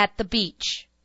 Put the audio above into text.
at the beach.